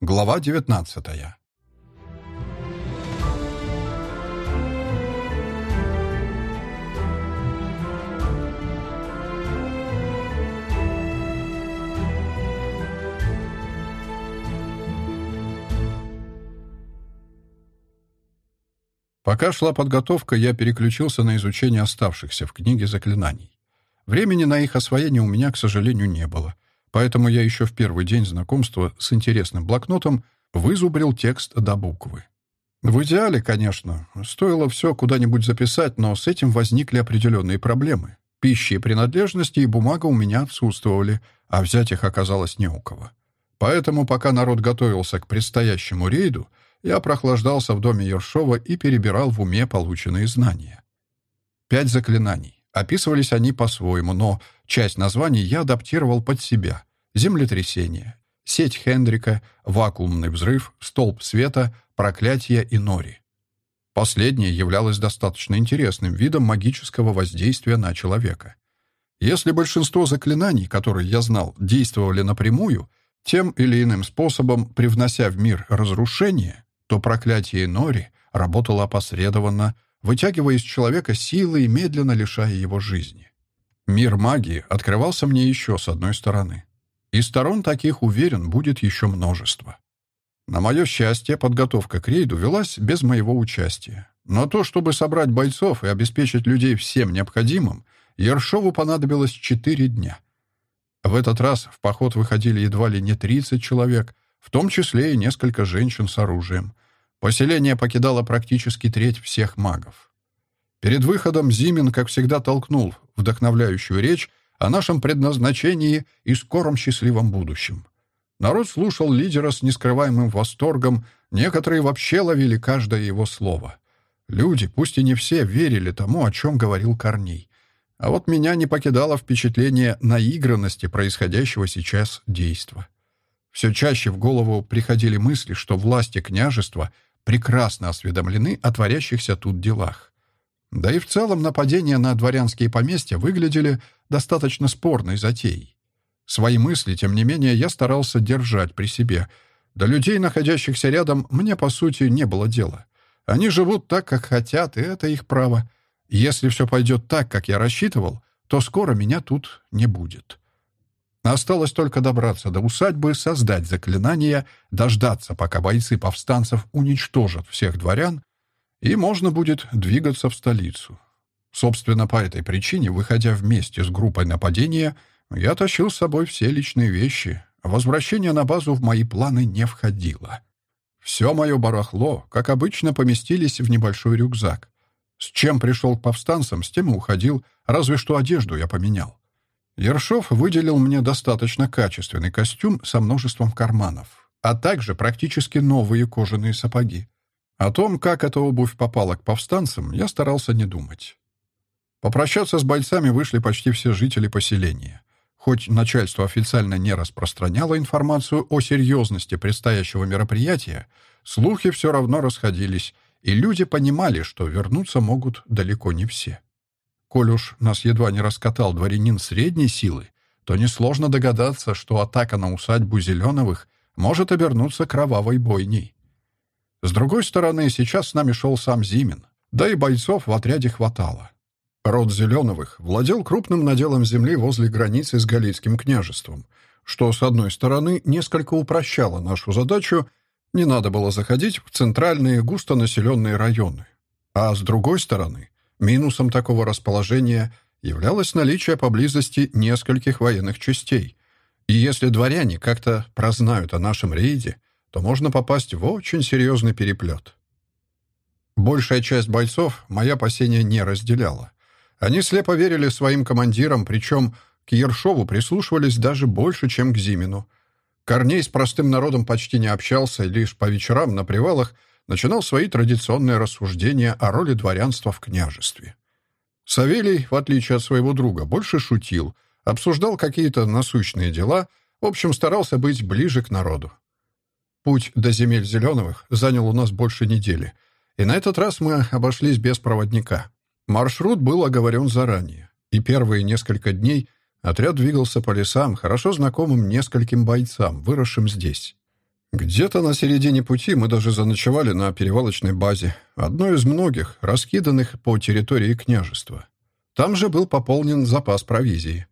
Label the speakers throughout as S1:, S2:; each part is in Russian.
S1: Глава 19 Пока шла подготовка, я переключился на изучение оставшихся в книге заклинаний. Времени на их освоение у меня, к сожалению, не было, поэтому я еще в первый день знакомства с интересным блокнотом вызубрил текст до буквы. В идеале, конечно, стоило все куда-нибудь записать, но с этим возникли определенные проблемы. Пищи и принадлежности и бумага у меня отсутствовали, а взять их оказалось не у кого. Поэтому, пока народ готовился к предстоящему рейду, я прохлаждался в доме Ершова и перебирал в уме полученные знания. Пять заклинаний. Описывались они по-своему, но часть названий я адаптировал под себя. Землетрясение, сеть Хендрика, вакуумный взрыв, столб света, проклятие и нори. Последнее являлось достаточно интересным видом магического воздействия на человека. Если большинство заклинаний, которые я знал, действовали напрямую, тем или иным способом привнося в мир разрушение, то проклятие Нори работало опосредованно, вытягивая из человека силы и медленно лишая его жизни. Мир магии открывался мне еще с одной стороны. И сторон таких, уверен, будет еще множество. На мое счастье, подготовка к рейду велась без моего участия. Но то, чтобы собрать бойцов и обеспечить людей всем необходимым, Ершову понадобилось четыре дня. В этот раз в поход выходили едва ли не 30 человек, в том числе и несколько женщин с оружием. Поселение покидало практически треть всех магов. Перед выходом Зимин, как всегда, толкнул вдохновляющую речь о нашем предназначении и скором счастливом будущем. Народ слушал лидера с нескрываемым восторгом, некоторые вообще ловили каждое его слово. Люди, пусть и не все, верили тому, о чем говорил Корней. А вот меня не покидало впечатление наигранности происходящего сейчас действа. Все чаще в голову приходили мысли, что власти княжества прекрасно осведомлены о творящихся тут делах. Да и в целом нападения на дворянские поместья выглядели достаточно спорной затеей. Свои мысли, тем не менее, я старался держать при себе. До людей, находящихся рядом, мне, по сути, не было дела. Они живут так, как хотят, и это их право. Если все пойдет так, как я рассчитывал, то скоро меня тут не будет. Осталось только добраться до усадьбы, создать заклинание, дождаться, пока бойцы повстанцев уничтожат всех дворян, и можно будет двигаться в столицу. Собственно, по этой причине, выходя вместе с группой нападения, я тащил с собой все личные вещи. Возвращение на базу в мои планы не входило. Все мое барахло, как обычно, поместились в небольшой рюкзак. С чем пришел к повстанцам, с тем и уходил, разве что одежду я поменял. Ершов выделил мне достаточно качественный костюм со множеством карманов, а также практически новые кожаные сапоги. О том, как эта обувь попала к повстанцам, я старался не думать. Попрощаться с бойцами вышли почти все жители поселения. Хоть начальство официально не распространяло информацию о серьезности предстоящего мероприятия, слухи все равно расходились, и люди понимали, что вернуться могут далеко не все. Коль уж нас едва не раскатал дворянин средней силы, то несложно догадаться, что атака на усадьбу Зеленовых может обернуться кровавой бойней. С другой стороны, сейчас с нами шел сам Зимин, да и бойцов в отряде хватало. Род Зеленовых владел крупным наделом земли возле границы с Галицким княжеством, что, с одной стороны, несколько упрощало нашу задачу, не надо было заходить в центральные густонаселенные районы. А с другой стороны, Минусом такого расположения являлось наличие поблизости нескольких военных частей. И если дворяне как-то прознают о нашем рейде, то можно попасть в очень серьезный переплет. Большая часть бойцов мои опасения не разделяла. Они слепо верили своим командирам, причем к Ершову прислушивались даже больше, чем к Зимину. Корней с простым народом почти не общался, лишь по вечерам на привалах начинал свои традиционные рассуждения о роли дворянства в княжестве. Савелий, в отличие от своего друга, больше шутил, обсуждал какие-то насущные дела, в общем, старался быть ближе к народу. Путь до земель Зеленовых занял у нас больше недели, и на этот раз мы обошлись без проводника. Маршрут был оговорен заранее, и первые несколько дней отряд двигался по лесам, хорошо знакомым нескольким бойцам, выросшим здесь. Где-то на середине пути мы даже заночевали на перевалочной базе, одной из многих, раскиданных по территории княжества. Там же был пополнен запас провизии.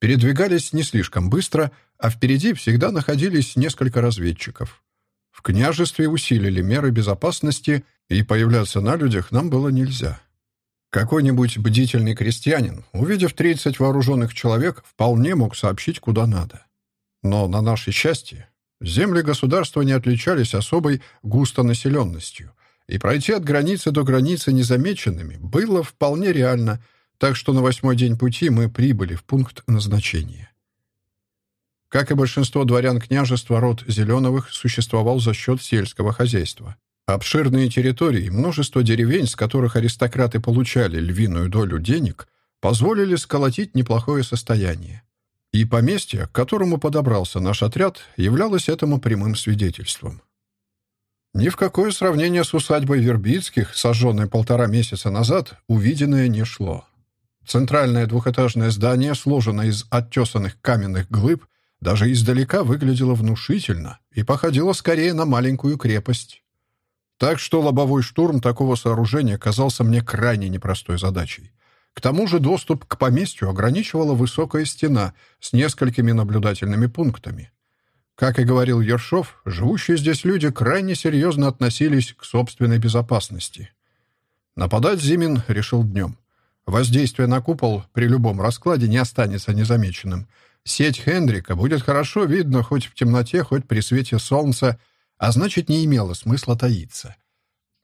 S1: Передвигались не слишком быстро, а впереди всегда находились несколько разведчиков. В княжестве усилили меры безопасности, и появляться на людях нам было нельзя. Какой-нибудь бдительный крестьянин, увидев 30 вооруженных человек, вполне мог сообщить, куда надо. Но на наше счастье, земли государства не отличались особой густонаселенностью, и пройти от границы до границы незамеченными было вполне реально – так что на восьмой день пути мы прибыли в пункт назначения. Как и большинство дворян княжества, род Зеленовых существовал за счет сельского хозяйства. Обширные территории, множество деревень, с которых аристократы получали львиную долю денег, позволили сколотить неплохое состояние. И поместье, к которому подобрался наш отряд, являлось этому прямым свидетельством. Ни в какое сравнение с усадьбой Вербицких, сожженной полтора месяца назад, увиденное не шло. Центральное двухэтажное здание, сложенное из оттесанных каменных глыб, даже издалека выглядело внушительно и походило скорее на маленькую крепость. Так что лобовой штурм такого сооружения казался мне крайне непростой задачей. К тому же доступ к поместью ограничивала высокая стена с несколькими наблюдательными пунктами. Как и говорил Ершов, живущие здесь люди крайне серьезно относились к собственной безопасности. Нападать Зимин решил днем. Воздействие на купол при любом раскладе не останется незамеченным. Сеть Хендрика будет хорошо видно хоть в темноте, хоть при свете солнца, а значит, не имело смысла таиться.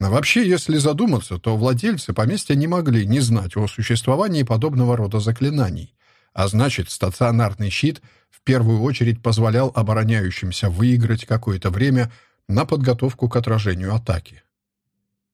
S1: Но вообще, если задуматься, то владельцы поместья не могли не знать о существовании подобного рода заклинаний. А значит, стационарный щит в первую очередь позволял обороняющимся выиграть какое-то время на подготовку к отражению атаки.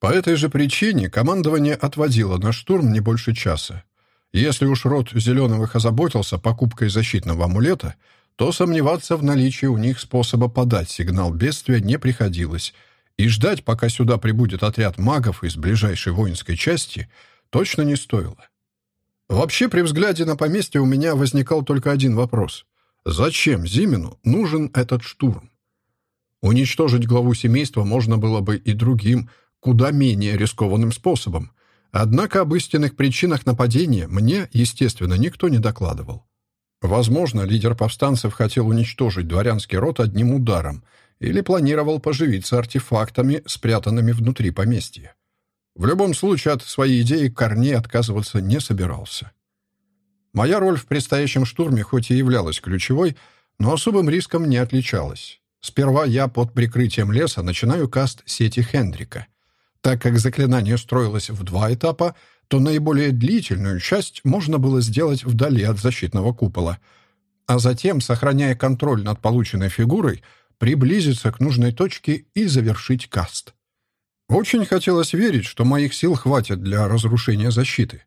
S1: По этой же причине командование отводило на штурм не больше часа. Если уж род Зеленовых озаботился покупкой защитного амулета, то сомневаться в наличии у них способа подать сигнал бедствия не приходилось, и ждать, пока сюда прибудет отряд магов из ближайшей воинской части, точно не стоило. Вообще, при взгляде на поместье у меня возникал только один вопрос. Зачем Зимину нужен этот штурм? Уничтожить главу семейства можно было бы и другим, куда менее рискованным способом. Однако об истинных причинах нападения мне, естественно, никто не докладывал. Возможно, лидер повстанцев хотел уничтожить дворянский род одним ударом или планировал поживиться артефактами, спрятанными внутри поместья. В любом случае, от своей идеи Корней отказываться не собирался. Моя роль в предстоящем штурме хоть и являлась ключевой, но особым риском не отличалась. Сперва я под прикрытием леса начинаю каст сети Хендрика. Так как заклинание строилось в два этапа, то наиболее длительную часть можно было сделать вдали от защитного купола, а затем, сохраняя контроль над полученной фигурой, приблизиться к нужной точке и завершить каст. Очень хотелось верить, что моих сил хватит для разрушения защиты.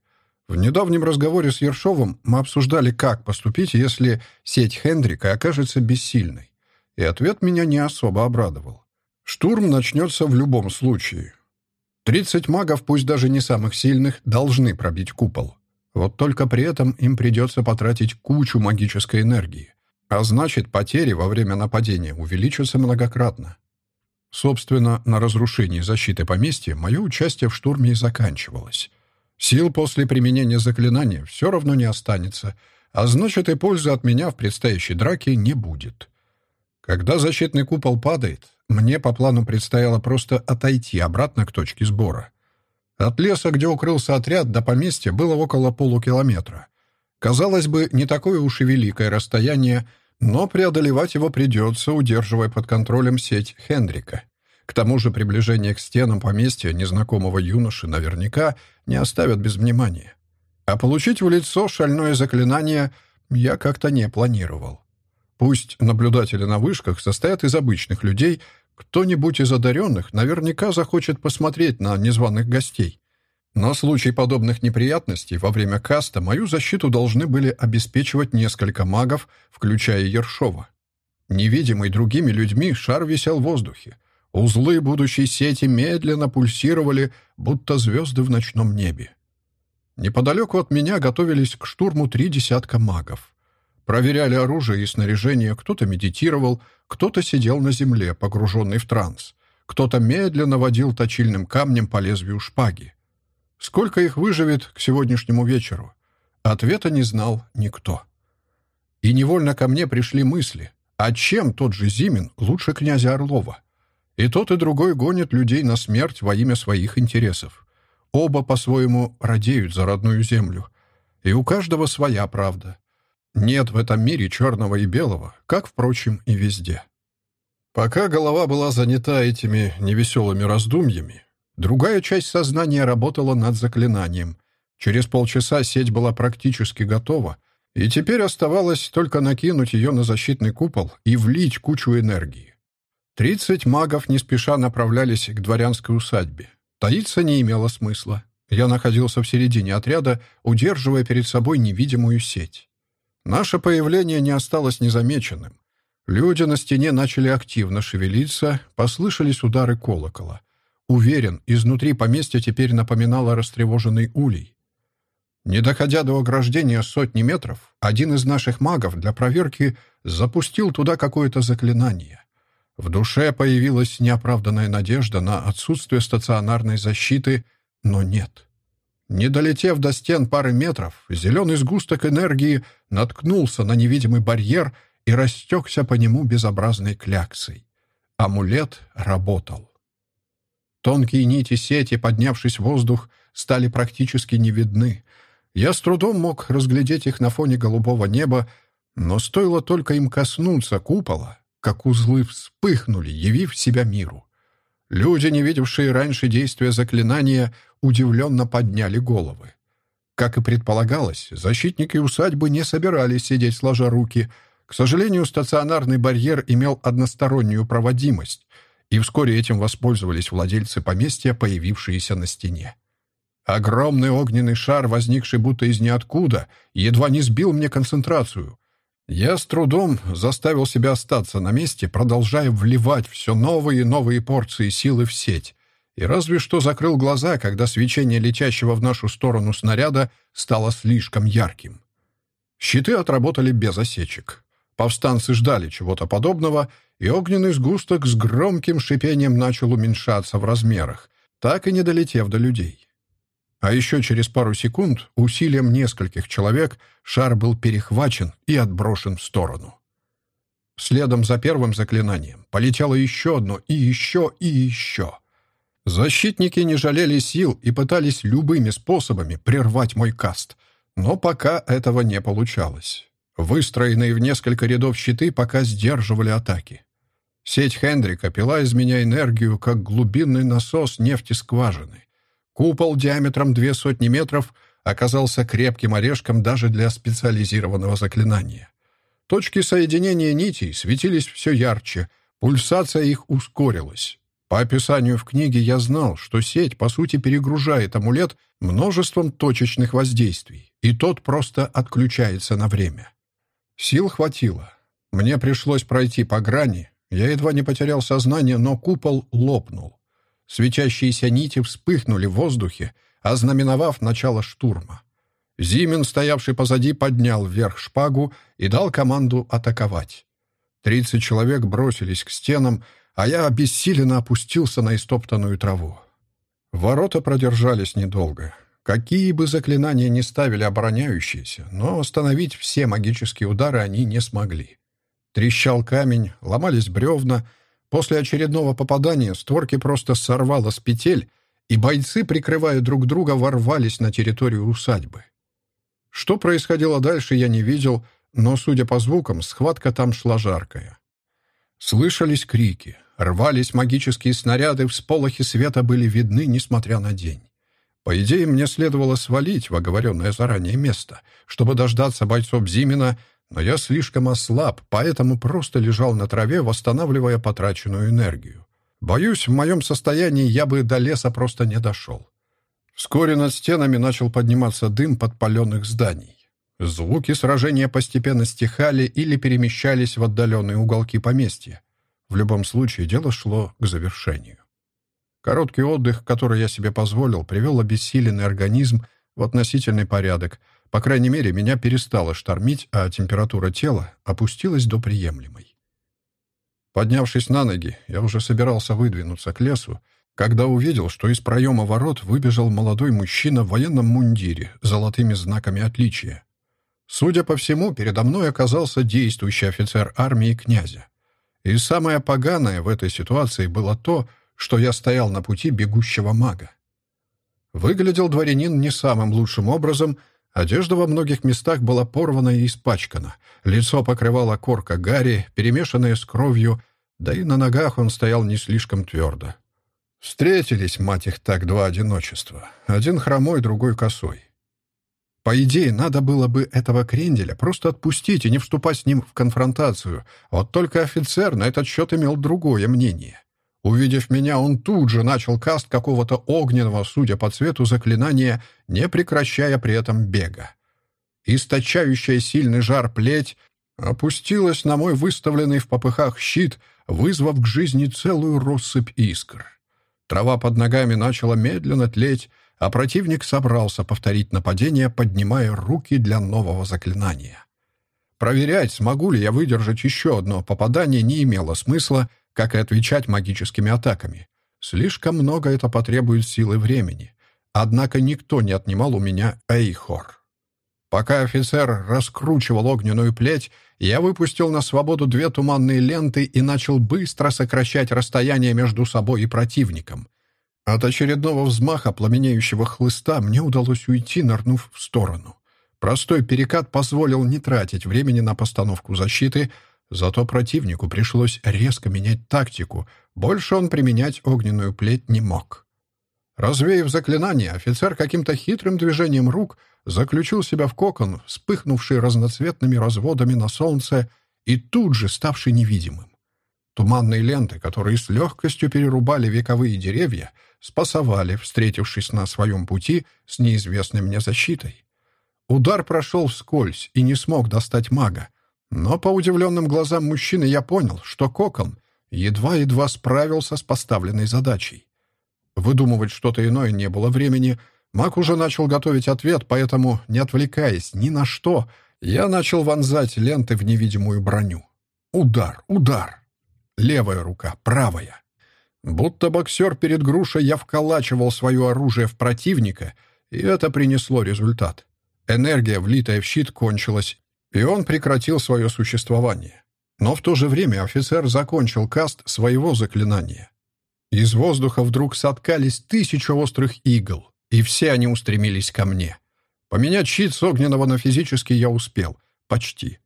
S1: В недавнем разговоре с Ершовым мы обсуждали, как поступить, если сеть Хендрика окажется бессильной. И ответ меня не особо обрадовал. Штурм начнется в любом случае. Тридцать магов, пусть даже не самых сильных, должны пробить купол. Вот только при этом им придется потратить кучу магической энергии. А значит, потери во время нападения увеличатся многократно. Собственно, на разрушении защиты поместья мое участие в штурме и заканчивалось. Сил после применения заклинания все равно не останется, а значит и пользы от меня в предстоящей драке не будет. Когда защитный купол падает, мне по плану предстояло просто отойти обратно к точке сбора. От леса, где укрылся отряд, до поместья было около полукилометра. Казалось бы, не такое уж и великое расстояние, но преодолевать его придется, удерживая под контролем сеть Хендрика. К тому же приближение к стенам поместья незнакомого юноши наверняка не оставят без внимания. А получить в лицо шальное заклинание я как-то не планировал. Пусть наблюдатели на вышках состоят из обычных людей, кто-нибудь из одаренных наверняка захочет посмотреть на незваных гостей. На случай подобных неприятностей во время каста мою защиту должны были обеспечивать несколько магов, включая Ершова. Невидимый другими людьми шар висел в воздухе. Узлы будущей сети медленно пульсировали, будто звезды в ночном небе. Неподалеку от меня готовились к штурму три десятка магов. Проверяли оружие и снаряжение, кто-то медитировал, кто-то сидел на земле, погруженный в транс, кто-то медленно водил точильным камнем по лезвию шпаги. Сколько их выживет к сегодняшнему вечеру? Ответа не знал никто. И невольно ко мне пришли мысли, а чем тот же Зимин лучше князя Орлова? И тот, и другой гонят людей на смерть во имя своих интересов. Оба по-своему радеют за родную землю. И у каждого своя правда. Нет в этом мире черного и белого, как, впрочем, и везде. Пока голова была занята этими невеселыми раздумьями, другая часть сознания работала над заклинанием. Через полчаса сеть была практически готова, и теперь оставалось только накинуть ее на защитный купол и влить кучу энергии. Тридцать магов не спеша направлялись к дворянской усадьбе. Таиться не имело смысла. Я находился в середине отряда, удерживая перед собой невидимую сеть. Наше появление не осталось незамеченным. Люди на стене начали активно шевелиться, послышались удары колокола. Уверен, изнутри поместья теперь напоминало растревоженный улей. Не доходя до ограждения сотни метров, один из наших магов для проверки запустил туда какое-то заклинание. В душе появилась неоправданная надежда на отсутствие стационарной защиты, но нет. Не долетев до стен пары метров, зеленый сгусток энергии наткнулся на невидимый барьер и растекся по нему безобразной кляксой. Амулет работал. Тонкие нити сети, поднявшись в воздух, стали практически не видны. Я с трудом мог разглядеть их на фоне голубого неба, но стоило только им коснуться купола, как узлы вспыхнули, явив себя миру. Люди, не видевшие раньше действия заклинания, удивленно подняли головы. Как и предполагалось, защитники усадьбы не собирались сидеть сложа руки. К сожалению, стационарный барьер имел одностороннюю проводимость, и вскоре этим воспользовались владельцы поместья, появившиеся на стене. Огромный огненный шар, возникший будто из ниоткуда, едва не сбил мне концентрацию. Я с трудом заставил себя остаться на месте, продолжая вливать все новые и новые порции силы в сеть, и разве что закрыл глаза, когда свечение летящего в нашу сторону снаряда стало слишком ярким. Щиты отработали без осечек. Повстанцы ждали чего-то подобного, и огненный сгусток с громким шипением начал уменьшаться в размерах, так и не долетев до людей. А еще через пару секунд усилием нескольких человек шар был перехвачен и отброшен в сторону. Следом за первым заклинанием полетело еще одно и еще и еще. Защитники не жалели сил и пытались любыми способами прервать мой каст, но пока этого не получалось. Выстроенные в несколько рядов щиты пока сдерживали атаки. Сеть Хендрика пила из меня энергию, как глубинный насос нефти скважины. Купол диаметром две сотни метров оказался крепким орешком даже для специализированного заклинания. Точки соединения нитей светились все ярче, пульсация их ускорилась. По описанию в книге я знал, что сеть, по сути, перегружает амулет множеством точечных воздействий, и тот просто отключается на время. Сил хватило. Мне пришлось пройти по грани. Я едва не потерял сознание, но купол лопнул. Светящиеся нити вспыхнули в воздухе, ознаменовав начало штурма. Зимин, стоявший позади, поднял вверх шпагу и дал команду атаковать. Тридцать человек бросились к стенам, а я обессиленно опустился на истоптанную траву. Ворота продержались недолго. Какие бы заклинания ни ставили обороняющиеся, но остановить все магические удары они не смогли. Трещал камень, ломались бревна — После очередного попадания створки просто сорвало с петель, и бойцы, прикрывая друг друга, ворвались на территорию усадьбы. Что происходило дальше, я не видел, но, судя по звукам, схватка там шла жаркая. Слышались крики, рвались магические снаряды, всполохи света были видны, несмотря на день. По идее, мне следовало свалить в оговоренное заранее место, чтобы дождаться бойцов Зимина но я слишком ослаб, поэтому просто лежал на траве, восстанавливая потраченную энергию. Боюсь, в моем состоянии я бы до леса просто не дошел. Вскоре над стенами начал подниматься дым подпаленных зданий. Звуки сражения постепенно стихали или перемещались в отдаленные уголки поместья. В любом случае, дело шло к завершению. Короткий отдых, который я себе позволил, привел обессиленный организм в относительный порядок — По крайней мере, меня перестало штормить, а температура тела опустилась до приемлемой. Поднявшись на ноги, я уже собирался выдвинуться к лесу, когда увидел, что из проема ворот выбежал молодой мужчина в военном мундире с золотыми знаками отличия. Судя по всему, передо мной оказался действующий офицер армии князя. И самое поганое в этой ситуации было то, что я стоял на пути бегущего мага. Выглядел дворянин не самым лучшим образом, одежда во многих местах была порвана и испачкана, лицо покрывала корка гари, перемешанная с кровью, да и на ногах он стоял не слишком твердо. Встретились, мать их так, два одиночества. Один хромой, другой косой. По идее, надо было бы этого кренделя просто отпустить и не вступать с ним в конфронтацию. Вот только офицер на этот счет имел другое мнение. Увидев меня, он тут же начал каст какого-то огненного, судя по цвету заклинания, не прекращая при этом бега. Источающая сильный жар плеть опустилась на мой выставленный в попыхах щит, вызвав к жизни целую россыпь искр. Трава под ногами начала медленно тлеть, а противник собрался повторить нападение, поднимая руки для нового заклинания. Проверять, смогу ли я выдержать еще одно попадание, не имело смысла, как и отвечать магическими атаками. Слишком много это потребует силы времени. Однако никто не отнимал у меня Эйхор. Пока офицер раскручивал огненную плеть, я выпустил на свободу две туманные ленты и начал быстро сокращать расстояние между собой и противником. От очередного взмаха пламенеющего хлыста мне удалось уйти, нырнув в сторону. Простой перекат позволил не тратить времени на постановку защиты, зато противнику пришлось резко менять тактику, больше он применять огненную плеть не мог. Развеяв заклинание, офицер каким-то хитрым движением рук заключил себя в кокон, вспыхнувший разноцветными разводами на солнце и тут же ставший невидимым. Туманные ленты, которые с легкостью перерубали вековые деревья, спасовали, встретившись на своем пути с неизвестной мне защитой. Удар прошел вскользь и не смог достать мага, но по удивленным глазам мужчины я понял, что кокон едва-едва справился с поставленной задачей. Выдумывать что-то иное не было времени, маг уже начал готовить ответ, поэтому, не отвлекаясь ни на что, я начал вонзать ленты в невидимую броню. Удар, удар! Левая рука, правая. Будто боксер перед грушей я вколачивал свое оружие в противника, и это принесло результат. Энергия, влитая в щит, кончилась, и он прекратил свое существование. Но в то же время офицер закончил каст своего заклинания. Из воздуха вдруг соткались тысячи острых игл, и все они устремились ко мне. Поменять щит с огненного на физический я успел. Почти.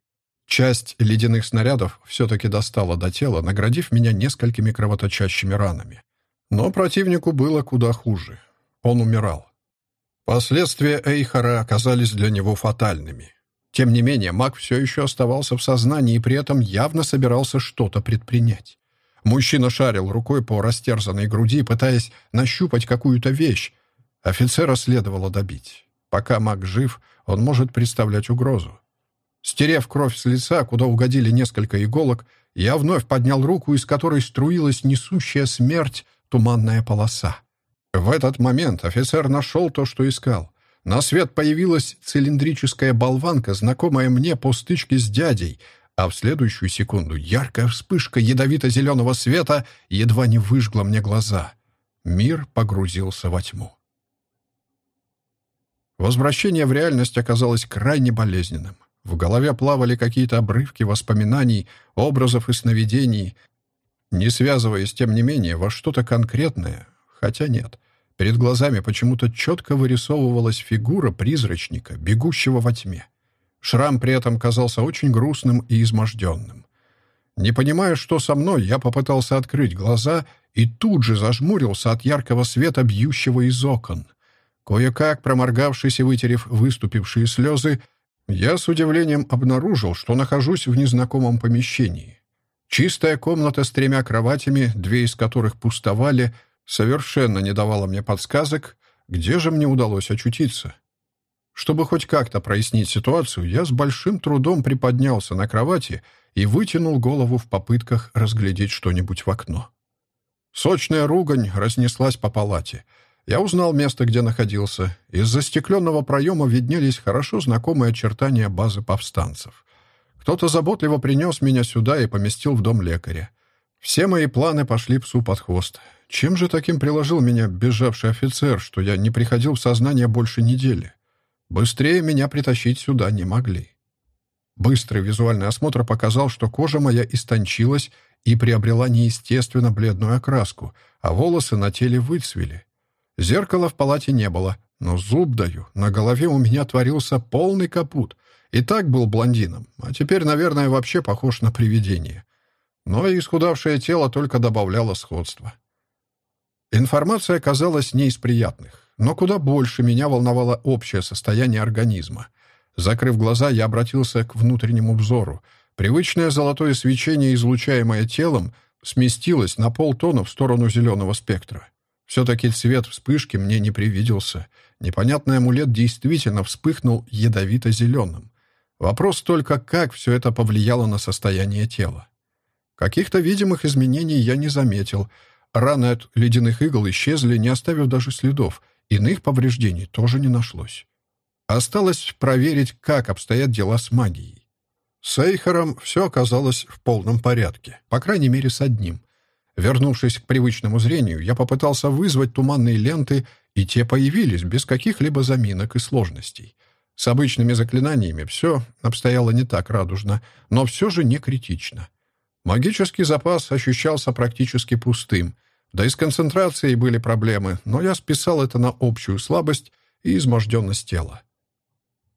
S1: Часть ледяных снарядов все-таки достала до тела, наградив меня несколькими кровоточащими ранами. Но противнику было куда хуже. Он умирал. Последствия Эйхара оказались для него фатальными. Тем не менее, маг все еще оставался в сознании и при этом явно собирался что-то предпринять. Мужчина шарил рукой по растерзанной груди, пытаясь нащупать какую-то вещь. Офицера следовало добить. Пока маг жив, он может представлять угрозу. Стерев кровь с лица, куда угодили несколько иголок, я вновь поднял руку, из которой струилась несущая смерть туманная полоса. В этот момент офицер нашел то, что искал. На свет появилась цилиндрическая болванка, знакомая мне по стычке с дядей, а в следующую секунду яркая вспышка ядовито-зеленого света едва не выжгла мне глаза. Мир погрузился во тьму. Возвращение в реальность оказалось крайне болезненным. В голове плавали какие-то обрывки воспоминаний, образов и сновидений, не связываясь, тем не менее, во что-то конкретное, хотя нет. Перед глазами почему-то четко вырисовывалась фигура призрачника, бегущего во тьме. Шрам при этом казался очень грустным и изможденным. Не понимая, что со мной, я попытался открыть глаза и тут же зажмурился от яркого света, бьющего из окон. Кое-как, проморгавшись и вытерев выступившие слезы, я с удивлением обнаружил, что нахожусь в незнакомом помещении. Чистая комната с тремя кроватями, две из которых пустовали, совершенно не давала мне подсказок, где же мне удалось очутиться. Чтобы хоть как-то прояснить ситуацию, я с большим трудом приподнялся на кровати и вытянул голову в попытках разглядеть что-нибудь в окно. Сочная ругань разнеслась по палате. Я узнал место, где находился. Из застекленного проема виднелись хорошо знакомые очертания базы повстанцев. Кто-то заботливо принес меня сюда и поместил в дом лекаря. Все мои планы пошли псу под хвост. Чем же таким приложил меня бежавший офицер, что я не приходил в сознание больше недели? Быстрее меня притащить сюда не могли. Быстрый визуальный осмотр показал, что кожа моя истончилась и приобрела неестественно бледную окраску, а волосы на теле выцвели. Зеркала в палате не было, но зуб даю, на голове у меня творился полный капут. И так был блондином, а теперь, наверное, вообще похож на привидение. Но исхудавшее тело только добавляло сходства. Информация оказалась не из приятных, но куда больше меня волновало общее состояние организма. Закрыв глаза, я обратился к внутреннему взору. Привычное золотое свечение, излучаемое телом, сместилось на полтона в сторону зеленого спектра. Все-таки цвет вспышки мне не привиделся. Непонятный амулет действительно вспыхнул ядовито-зеленым. Вопрос только, как все это повлияло на состояние тела. Каких-то видимых изменений я не заметил. Раны от ледяных игл исчезли, не оставив даже следов. Иных повреждений тоже не нашлось. Осталось проверить, как обстоят дела с магией. С Эйхером все оказалось в полном порядке, по крайней мере, с одним. Вернувшись к привычному зрению, я попытался вызвать туманные ленты, и те появились без каких-либо заминок и сложностей. С обычными заклинаниями все обстояло не так радужно, но все же не критично. Магический запас ощущался практически пустым, да и с концентрацией были проблемы, но я списал это на общую слабость и изможденность тела.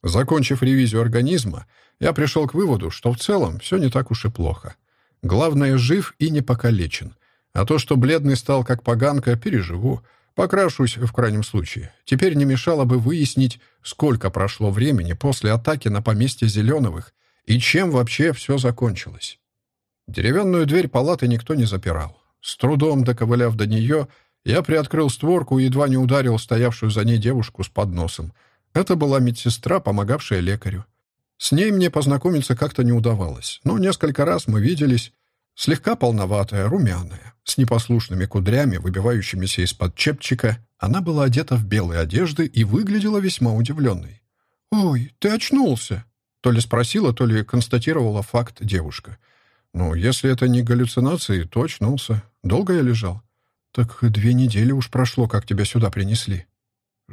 S1: Закончив ревизию организма, я пришел к выводу, что в целом все не так уж и плохо. Главное, жив и не покалечен. А то, что бледный стал как поганка, переживу. Покрашусь в крайнем случае. Теперь не мешало бы выяснить, сколько прошло времени после атаки на поместье Зеленовых и чем вообще все закончилось. Деревянную дверь палаты никто не запирал. С трудом доковыляв до нее, я приоткрыл створку и едва не ударил стоявшую за ней девушку с подносом. Это была медсестра, помогавшая лекарю. С ней мне познакомиться как-то не удавалось, но несколько раз мы виделись, Слегка полноватая, румяная, с непослушными кудрями, выбивающимися из-под чепчика, она была одета в белые одежды и выглядела весьма удивленной. «Ой, ты очнулся!» То ли спросила, то ли констатировала факт девушка. «Ну, если это не галлюцинации, то очнулся. Долго я лежал?» «Так две недели уж прошло, как тебя сюда принесли».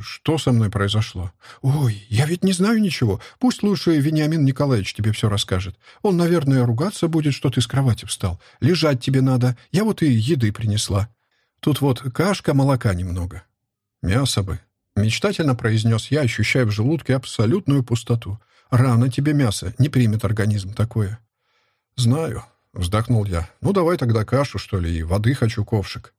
S1: «Что со мной произошло?» «Ой, я ведь не знаю ничего. Пусть лучше Вениамин Николаевич тебе все расскажет. Он, наверное, ругаться будет, что ты с кровати встал. Лежать тебе надо. Я вот и еды принесла. Тут вот кашка, молока немного». «Мясо бы», — мечтательно произнес я, ощущая в желудке абсолютную пустоту. «Рано тебе мясо, не примет организм такое». «Знаю», — вздохнул я. «Ну, давай тогда кашу, что ли, и воды хочу ковшик».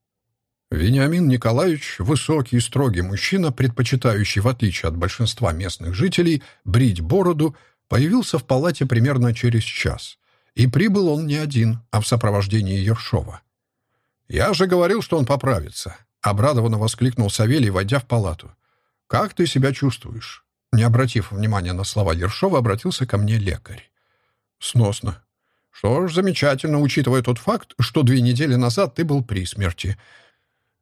S1: Вениамин Николаевич, высокий и строгий мужчина, предпочитающий, в отличие от большинства местных жителей, брить бороду, появился в палате примерно через час. И прибыл он не один, а в сопровождении Ершова. «Я же говорил, что он поправится», — обрадованно воскликнул Савелий, войдя в палату. «Как ты себя чувствуешь?» Не обратив внимания на слова Ершова, обратился ко мне лекарь. «Сносно. Что ж, замечательно, учитывая тот факт, что две недели назад ты был при смерти.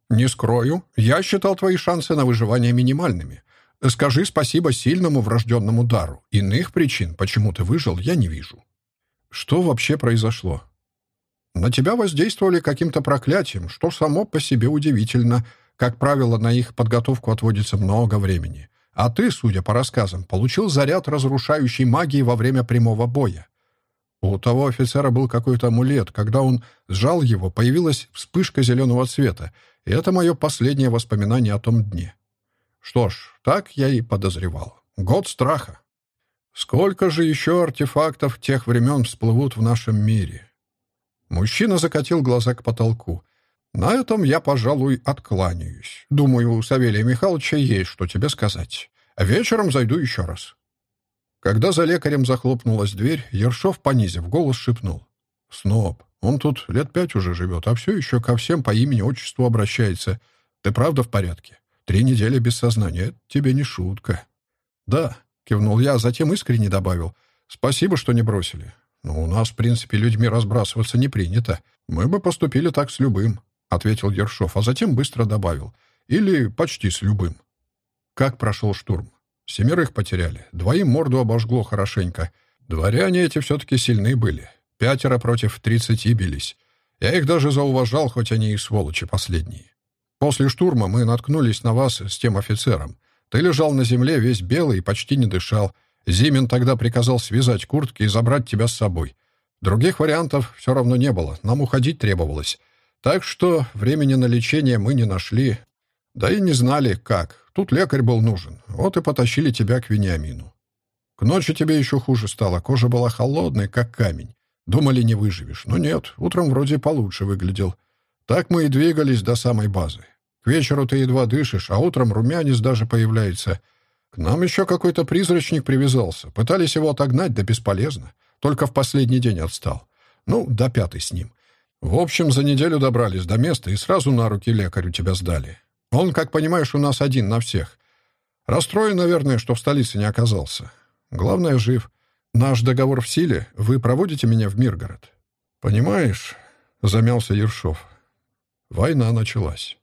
S1: «Не скрою, я считал твои шансы на выживание минимальными. Скажи спасибо сильному врожденному дару. Иных причин, почему ты выжил, я не вижу». «Что вообще произошло?» «На тебя воздействовали каким-то проклятием, что само по себе удивительно. Как правило, на их подготовку отводится много времени. А ты, судя по рассказам, получил заряд разрушающей магии во время прямого боя. У того офицера был какой-то амулет. Когда он сжал его, появилась вспышка зеленого цвета, это мое последнее воспоминание о том дне. Что ж, так я и подозревал. Год страха. Сколько же еще артефактов тех времен всплывут в нашем мире? Мужчина закатил глаза к потолку. На этом я, пожалуй, откланяюсь. Думаю, у Савелия Михайловича есть что тебе сказать. Вечером зайду еще раз. Когда за лекарем захлопнулась дверь, Ершов, понизив голос, шепнул. «Сноб, он тут лет пять уже живет, а все еще ко всем по имени-отчеству обращается. Ты правда в порядке? Три недели без сознания. Это тебе не шутка». «Да», — кивнул я, а затем искренне добавил. «Спасибо, что не бросили. Но у нас, в принципе, людьми разбрасываться не принято. Мы бы поступили так с любым», — ответил Ершов, а затем быстро добавил. Или почти с любым. Как прошел штурм? Семерых потеряли. Двоим морду обожгло хорошенько. Дворяне эти все-таки сильны были. Пятеро против тридцати бились. Я их даже зауважал, хоть они и сволочи последние. После штурма мы наткнулись на вас с тем офицером. Ты лежал на земле весь белый и почти не дышал. Зимин тогда приказал связать куртки и забрать тебя с собой. Других вариантов все равно не было, нам уходить требовалось. Так что времени на лечение мы не нашли. Да и не знали, как. Тут лекарь был нужен. Вот и потащили тебя к Вениамину. К ночи тебе еще хуже стало. Кожа была холодной, как камень. Думали, не выживешь. Но нет, утром вроде получше выглядел. Так мы и двигались до самой базы. К вечеру ты едва дышишь, а утром румянец даже появляется. К нам еще какой-то призрачник привязался. Пытались его отогнать, да бесполезно. Только в последний день отстал. Ну, до пятой с ним. В общем, за неделю добрались до места и сразу на руки лекарю тебя сдали. Он, как понимаешь, у нас один на всех. Расстроен, наверное, что в столице не оказался. Главное, жив. Наш договор в силе. Вы проводите меня в Миргород. Понимаешь, замялся Ершов. Война началась.